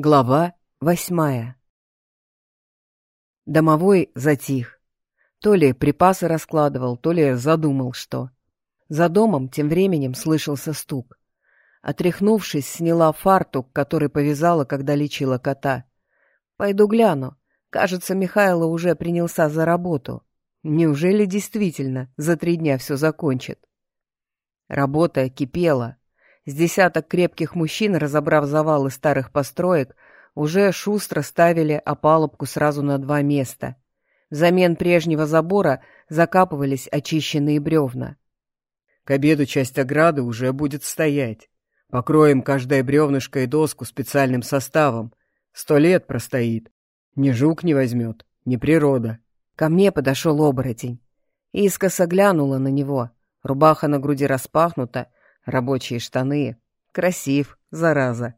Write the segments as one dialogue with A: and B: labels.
A: Глава восьмая Домовой затих. То ли припасы раскладывал, то ли задумал что. За домом тем временем слышался стук. Отряхнувшись, сняла фартук, который повязала, когда лечила кота. Пойду гляну. Кажется, Михайло уже принялся за работу. Неужели действительно за три дня все закончит? Работа кипела. С десяток крепких мужчин, разобрав завалы старых построек, уже шустро ставили опалубку сразу на два места. Взамен прежнего забора закапывались очищенные бревна.
B: К обеду часть ограды уже будет стоять. Покроем каждое бревнышко и доску специальным составом. Сто лет простоит. Ни жук не возьмет, ни природа.
A: Ко мне подошел оборотень. Искоса глянула на него. Рубаха на груди распахнута, Рабочие штаны. Красив, зараза.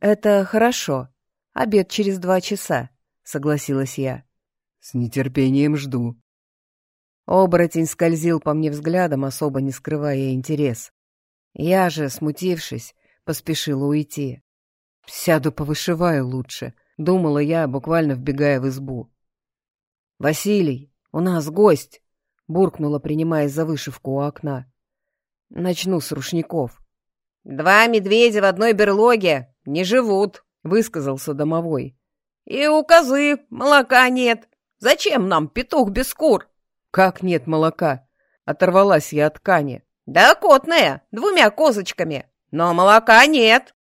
A: Это хорошо. Обед через два часа, согласилась я.
B: С нетерпением жду.
A: Оборотень скользил по мне взглядом, особо не скрывая интерес. Я же, смутившись, поспешила уйти. «Сяду повышиваю лучше», — думала я, буквально вбегая в избу. «Василий, у нас гость!» — буркнула, принимаясь за вышивку у окна. Начну с рушников.
C: «Два медведя в одной берлоге не живут», — высказался домовой. «И у козы молока нет. Зачем нам петух без кур?»
A: «Как нет молока?» — оторвалась я от ткани.
C: «Да котная, двумя козочками, но молока нет».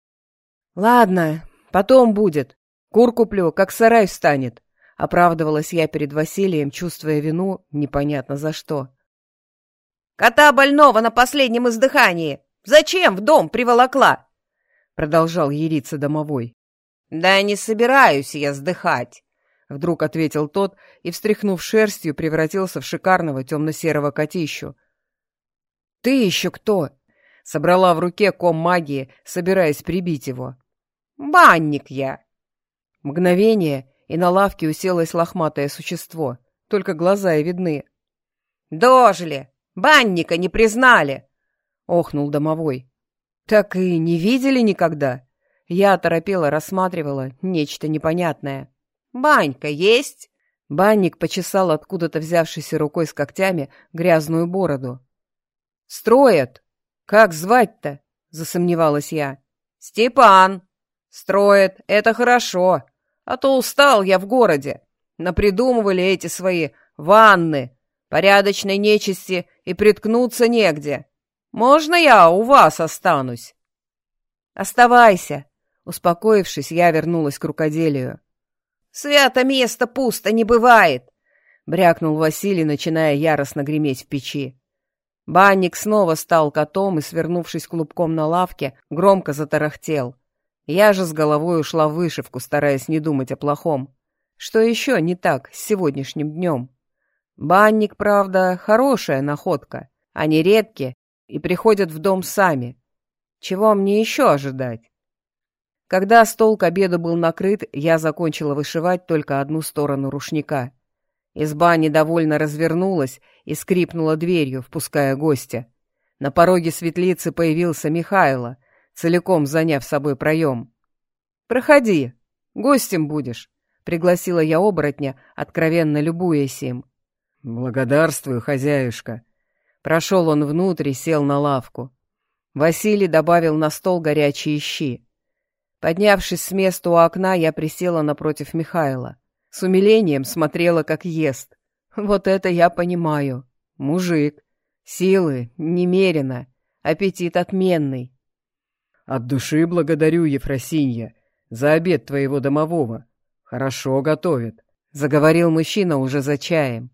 A: «Ладно, потом будет. Кур куплю, как сарай встанет», — оправдывалась я перед Василием, чувствуя вину непонятно за что.
C: Кота больного на последнем издыхании. Зачем в дом приволокла?»
A: Продолжал ериться домовой.
C: «Да не собираюсь я сдыхать», —
A: вдруг ответил тот и, встряхнув шерстью, превратился в шикарного темно-серого котищу. «Ты еще кто?» — собрала в руке ком магии, собираясь прибить его.
C: «Банник я!»
A: Мгновение, и на лавке уселось лохматое существо, только глаза и видны.
C: «Дожили! Банника не признали!» — охнул домовой.
A: «Так и не видели никогда?» Я оторопела, рассматривала нечто непонятное.
C: «Банька есть?»
A: Банник почесал откуда-то взявшейся рукой с когтями грязную бороду. «Строят! Как звать-то?» — засомневалась я.
C: «Степан! Строят, это хорошо, а то устал я в городе. Напридумывали эти свои ванны, Порядочной нечисти и приткнуться негде. Можно я у вас останусь?»
A: «Оставайся!» Успокоившись, я вернулась к рукоделию.
C: «Свято место пусто не бывает!»
A: — брякнул Василий, начиная яростно греметь в печи. Банник снова стал котом и, свернувшись клубком на лавке, громко затарахтел. Я же с головой ушла в вышивку, стараясь не думать о плохом. Что еще не так с сегодняшним днем? Банник, правда, хорошая находка. Они редки и приходят в дом сами. Чего мне еще ожидать? Когда стол к обеду был накрыт, я закончила вышивать только одну сторону рушника. Изба недовольно развернулась и скрипнула дверью, впуская гостя. На пороге светлицы появился Михайло, целиком заняв собой проем. «Проходи, гостем будешь», — пригласила я оборотня, откровенно любуясь им.
B: «Благодарствую, хозяюшка».
A: Прошел он внутрь и сел на лавку. Василий добавил на стол горячие щи. Поднявшись с места у окна, я присела напротив Михайла. С умилением смотрела, как ест. Вот это я понимаю. Мужик. Силы немерено. Аппетит отменный.
B: От души благодарю, Ефросинья, за обед твоего домового. Хорошо готовит.
A: Заговорил мужчина уже за чаем.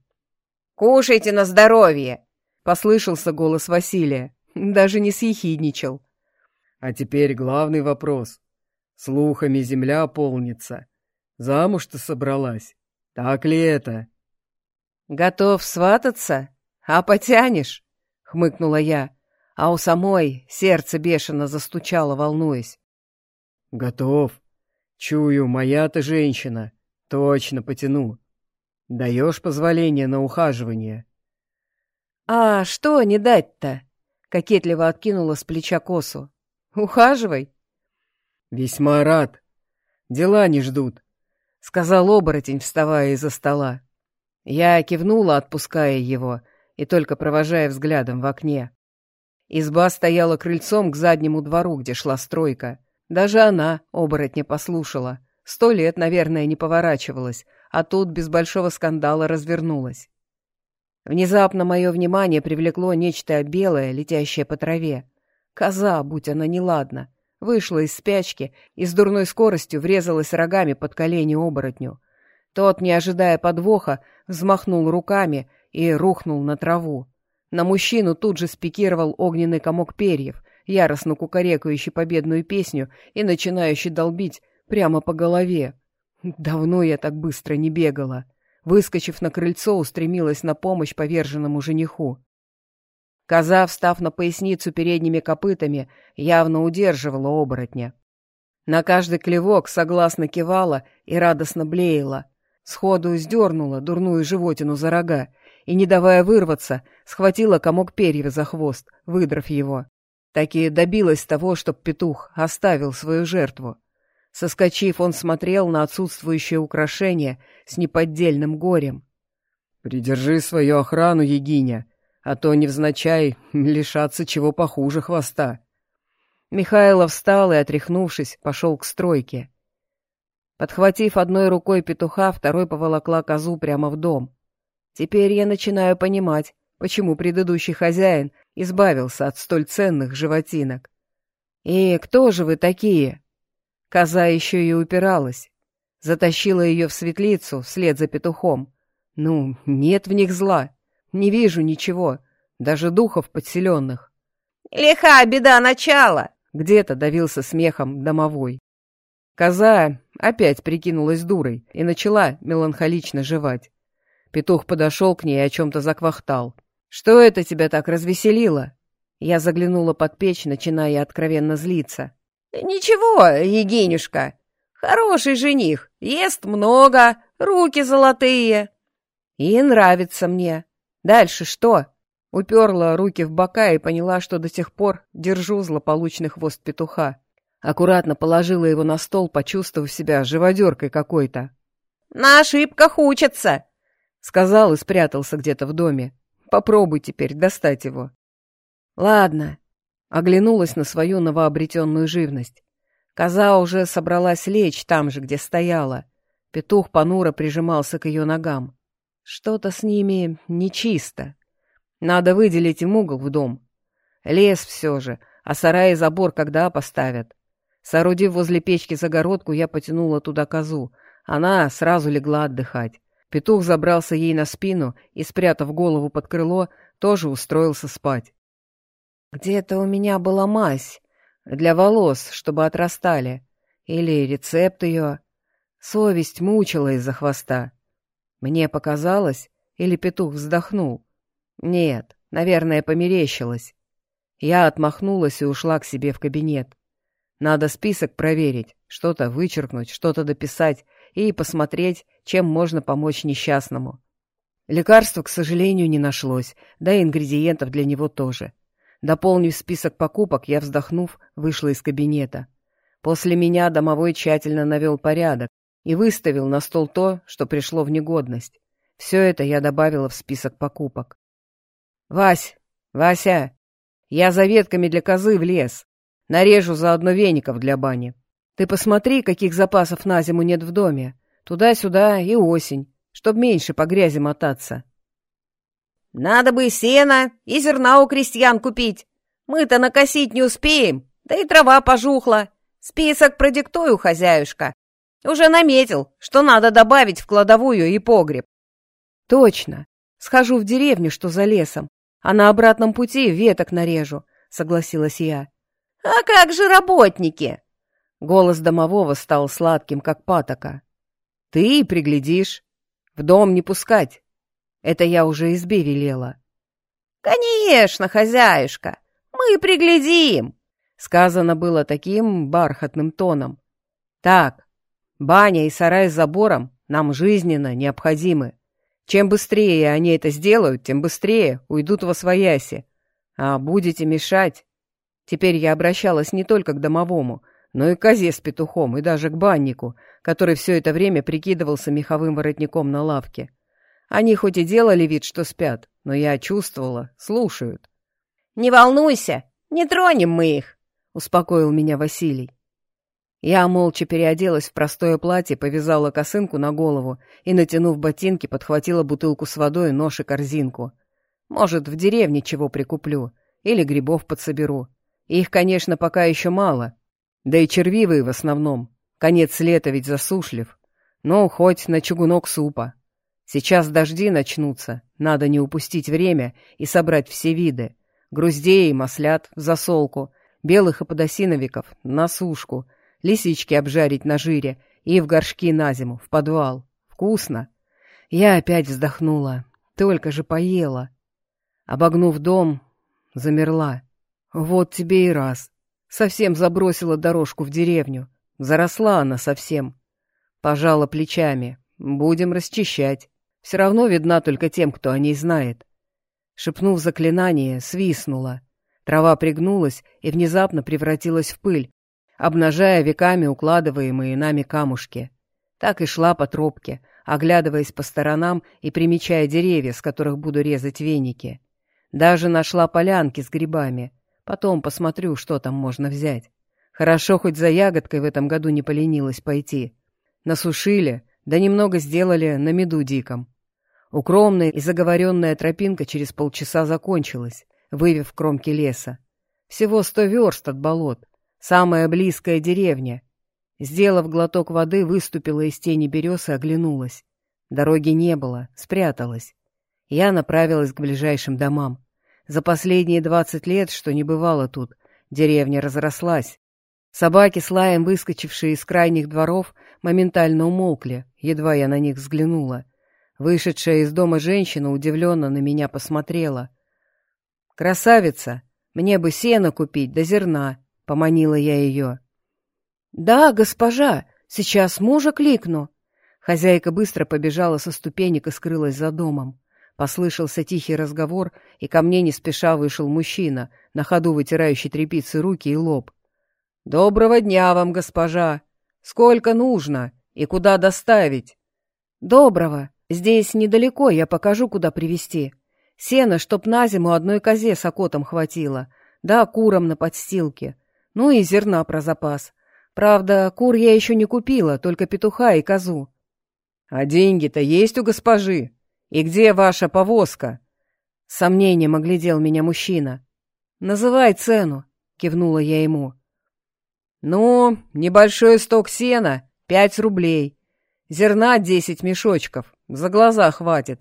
C: «Кушайте на здоровье!»
A: — послышался голос Василия. Даже не съехидничал.
B: «А теперь главный вопрос. Слухами земля полнится. Замуж-то собралась. Так ли это?»
A: «Готов свататься? А потянешь?» — хмыкнула я, а у самой сердце бешено застучало, волнуясь.
B: «Готов. Чую, моя ты женщина. Точно потяну. Даешь позволение на ухаживание?»
A: «А что не дать-то?» — кокетливо откинула с плеча косу. «Ухаживай».
B: «Весьма рад». Дела не ждут», — сказал оборотень, вставая из-за стола. Я кивнула, отпуская его, и только провожая взглядом в окне. Изба стояла крыльцом к заднему двору, где шла стройка. Даже она оборотня послушала. Сто лет, наверное, не поворачивалась, а тут без большого скандала развернулась. Внезапно мое внимание привлекло нечто белое, летящее по траве. Коза, будь она неладна, вышла из спячки и с дурной скоростью врезалась рогами под колени оборотню. Тот, не ожидая подвоха, взмахнул руками и рухнул на траву. На мужчину тут же спикировал огненный комок перьев, яростно кукарекающий победную песню и начинающий долбить прямо по голове. Давно я так быстро не бегала. Выскочив на крыльцо, устремилась на помощь поверженному жениху. Коза, встав на поясницу передними копытами, явно удерживала оборотня. На каждый клевок согласно кивала и радостно блеяла. Сходу сдернула дурную животину за рога и, не давая вырваться, схватила комок перьев за хвост, выдрав его. Таки добилась того, чтоб петух оставил свою жертву. Соскочив, он смотрел на отсутствующее украшение с неподдельным горем. «Придержи свою охрану, Егиня, а то невзначай лишаться чего похуже хвоста».
A: Михайлов встал и, отряхнувшись, пошел к стройке. Подхватив одной рукой петуха, второй поволокла козу прямо в дом. Теперь я начинаю понимать, почему предыдущий хозяин избавился от столь ценных животинок. «И кто же вы такие?» Коза еще и упиралась. Затащила ее в светлицу вслед за петухом. Ну, нет в них зла. Не вижу ничего. Даже духов подселенных.
C: «Лиха беда начала!»
A: Где-то давился смехом домовой. Коза опять прикинулась дурой и начала меланхолично жевать. Петух подошел к ней и о чем-то заквахтал. «Что это тебя так развеселило?» Я заглянула под печь, начиная откровенно злиться.
C: «Ничего, Егинюшка, хороший жених, ест много, руки золотые».
A: «И нравится мне. Дальше что?» Уперла руки в бока и поняла, что до сих пор держу злополучный хвост петуха. Аккуратно положила его на стол, почувствовав себя живодеркой какой-то.
C: «На ошибках учатся!»
A: — сказал и спрятался где-то в доме. «Попробуй теперь достать его». «Ладно, Оглянулась на свою новообретенную живность. Коза уже собралась лечь там же, где стояла. Петух понуро прижимался к ее ногам. Что-то с ними нечисто. Надо выделить им угол в дом. Лес все же, а сарай и забор когда поставят? Соорудив возле печки загородку, я потянула туда козу. Она сразу легла отдыхать. Петух забрался ей на спину и, спрятав голову под крыло, тоже устроился спать. Где-то у меня была мазь для волос, чтобы отрастали. Или рецепт ее. Совесть мучила из-за хвоста. Мне показалось, или петух вздохнул. Нет, наверное, померещилось. Я отмахнулась и ушла к себе в кабинет. Надо список проверить, что-то вычеркнуть, что-то дописать и посмотреть, чем можно помочь несчастному. Лекарства, к сожалению, не нашлось, да и ингредиентов для него тоже. Дополнив список покупок, я, вздохнув, вышла из кабинета. После меня домовой тщательно навел порядок и выставил на стол то, что пришло в негодность. Все это я добавила в список покупок. «Вась! Вася! Я за ветками для козы в лес. Нарежу заодно веников для бани. Ты посмотри, каких запасов на зиму нет в доме. Туда-сюда и осень, чтоб меньше по грязи мотаться».
C: Надо бы сена и зерна у крестьян купить. Мы-то накосить не успеем, да и трава пожухла. Список продиктую, хозяюшка. Уже наметил, что надо добавить в кладовую и погреб.
A: Точно. Схожу в деревню, что за лесом, а на обратном пути веток нарежу, согласилась я.
C: А как же работники?
A: Голос домового стал сладким, как патока. Ты приглядишь. В дом не пускать. Это я уже избе велела.
C: «Конечно, хозяюшка, мы приглядим!»
A: Сказано было таким бархатным тоном. «Так, баня и сарай с забором нам жизненно необходимы. Чем быстрее они это сделают, тем быстрее уйдут во свояси. А будете мешать...» Теперь я обращалась не только к домовому, но и к козе с петухом, и даже к баннику, который все это время прикидывался меховым воротником на лавке. Они хоть и делали вид, что спят, но я чувствовала, слушают.
C: «Не волнуйся, не тронем мы их», — успокоил меня Василий.
A: Я молча переоделась в простое платье, повязала косынку на голову и, натянув ботинки, подхватила бутылку с водой, нож и корзинку. Может, в деревне чего прикуплю, или грибов подсоберу. Их, конечно, пока еще мало, да и червивые в основном. Конец лета ведь засушлив. Ну, хоть на чугунок супа. Сейчас дожди начнутся, надо не упустить время и собрать все виды. Груздей маслят засолку, белых и подосиновиков на сушку, лисички обжарить на жире и в горшки на зиму, в подвал. Вкусно. Я опять вздохнула, только же поела. Обогнув дом, замерла. Вот тебе и раз. Совсем забросила дорожку в деревню. Заросла она совсем. Пожала плечами. Будем расчищать. Все равно видна только тем, кто о ней знает. Шепнув заклинание, свистнула. Трава пригнулась и внезапно превратилась в пыль, обнажая веками укладываемые нами камушки. Так и шла по тропке, оглядываясь по сторонам и примечая деревья, с которых буду резать веники. Даже нашла полянки с грибами — Потом посмотрю, что там можно взять. Хорошо, хоть за ягодкой в этом году не поленилась пойти. Насушили, да немного сделали на меду диком. Укромная и заговоренная тропинка через полчаса закончилась, вывев кромки леса. Всего сто верст от болот. Самая близкая деревня. Сделав глоток воды, выступила из тени берез и оглянулась. Дороги не было, спряталась. Я направилась к ближайшим домам. За последние двадцать лет, что не бывало тут, деревня разрослась. Собаки с лаем, выскочившие из крайних дворов, моментально умолкли, едва я на них взглянула. Вышедшая из дома женщина удивленно на меня посмотрела. «Красавица! Мне бы сено купить, да зерна!» — поманила я ее.
C: «Да, госпожа, сейчас мужа кликну!»
A: Хозяйка быстро побежала со ступенек и скрылась за домом. Послышался тихий разговор, и ко мне не спеша вышел мужчина, на ходу вытирающий тряпицы руки и лоб. «Доброго дня вам, госпожа! Сколько нужно и куда доставить?»
C: «Доброго! Здесь недалеко, я покажу, куда привезти. Сено, чтоб на зиму одной козе с окотом хватило, да курам на подстилке. Ну и зерна про запас. Правда, кур я еще не купила, только петуха и козу».
A: «А деньги-то есть у госпожи?» «И где ваша повозка?»
C: С сомнением оглядел меня мужчина. «Называй цену», — кивнула я ему.
A: «Ну, небольшой сток сена — пять рублей. Зерна — десять мешочков. За глаза хватит.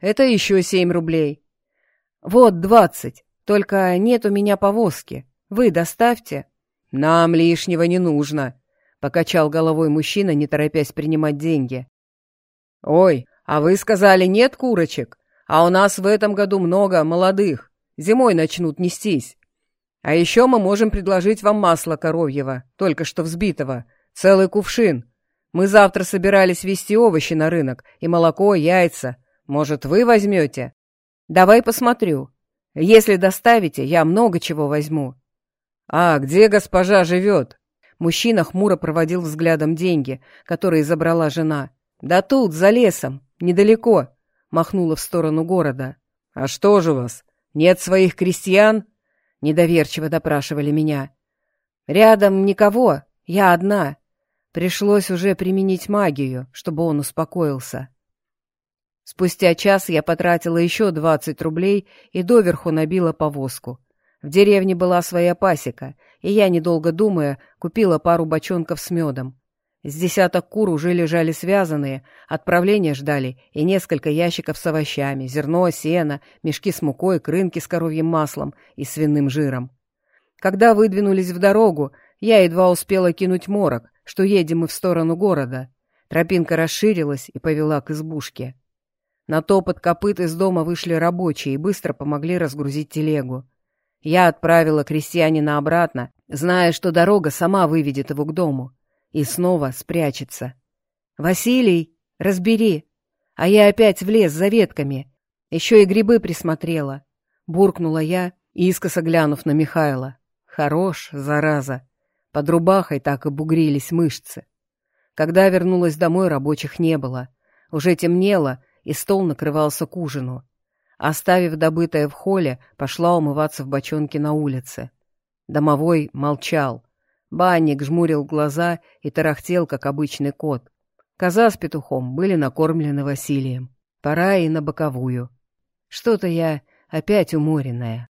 A: Это еще семь рублей».
C: «Вот двадцать. Только нет у меня повозки. Вы доставьте».
A: «Нам лишнего не нужно», — покачал головой мужчина, не торопясь принимать деньги. «Ой, «А вы сказали, нет курочек? А у нас в этом году много молодых. Зимой начнут нестись. А еще мы можем предложить вам масло коровьего, только что взбитого, целый кувшин. Мы завтра собирались везти овощи на рынок, и молоко, яйца. Может, вы возьмете?
C: Давай посмотрю. Если доставите, я много чего возьму».
A: «А где госпожа живет?» Мужчина хмуро проводил взглядом деньги, которые забрала жена. «Да тут, за лесом недалеко», — махнула в сторону города. «А что же у вас, нет своих крестьян?» — недоверчиво допрашивали меня.
C: «Рядом никого, я одна. Пришлось уже применить магию, чтобы он успокоился».
A: Спустя час я потратила еще двадцать рублей и доверху набила повозку. В деревне была своя пасека, и я, недолго думая, купила пару бочонков с медом. С десяток кур уже лежали связанные, отправления ждали и несколько ящиков с овощами, зерно, сено, мешки с мукой, крынки с коровьим маслом и свиным жиром. Когда выдвинулись в дорогу, я едва успела кинуть морок, что едем мы в сторону города. Тропинка расширилась и повела к избушке. На топот копыт из дома вышли рабочие и быстро помогли разгрузить телегу. Я отправила крестьянина обратно, зная, что дорога сама выведет его к дому и снова спрячется. «Василий, разбери!» А я опять в лес за ветками. Еще и грибы присмотрела. Буркнула я, искоса глянув на Михайла. Хорош, зараза. Под рубахой так и бугрились мышцы. Когда вернулась домой, рабочих не было. Уже темнело, и стол накрывался к ужину. Оставив добытое в холле, пошла умываться в бочонке на улице. Домовой молчал. Банник жмурил глаза и тарахтел, как обычный кот. Коза с петухом были накормлены Василием. Пора и на боковую. Что-то я опять уморенная.